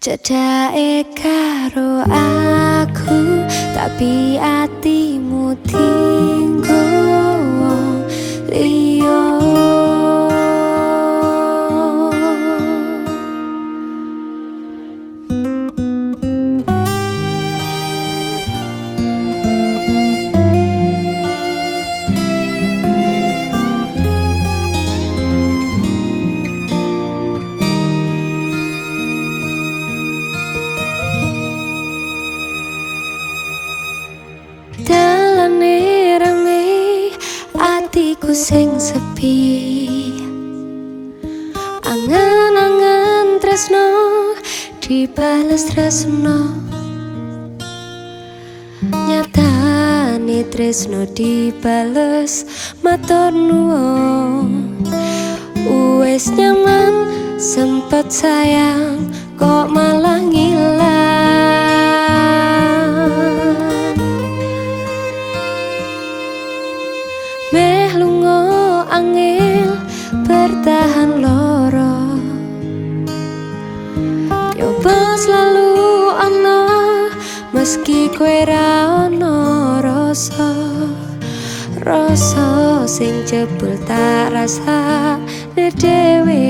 Cedake karo aku tapi atimu tinggo liyo dalane rame atiku sing sepi. Angan-angan tresno dibales tresno. Nyatane tresno dibales matur nuwun. Wis nyaman sempet sayang kok malah meski kowe ra ana rasa rasa sing jebul tak rasa dhewe.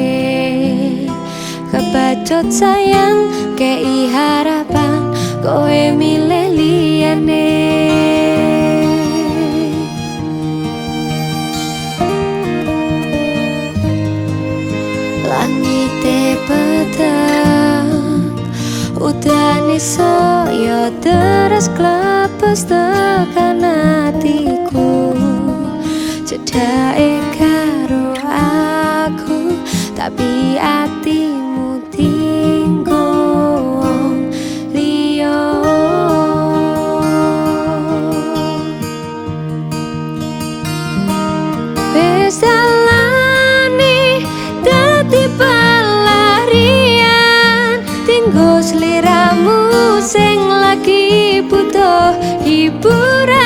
Kebacut sayang kei harapan kowe milih liyane. Langite petang udane saya terus klepes tekan hatiku. Cedake hiburan.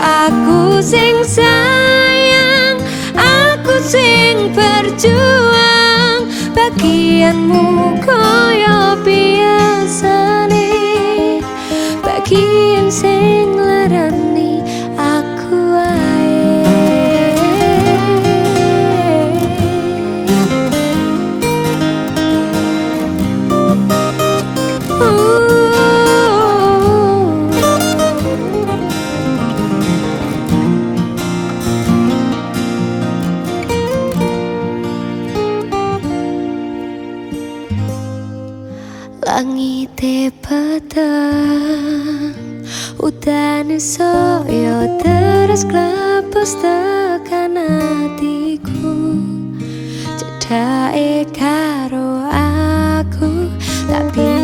Aku sing sayang, aku sing berjuang. Bagianmu koyo Langite petang Udane saya terus klepes tekan hatiku. Cedake karo aku Tapi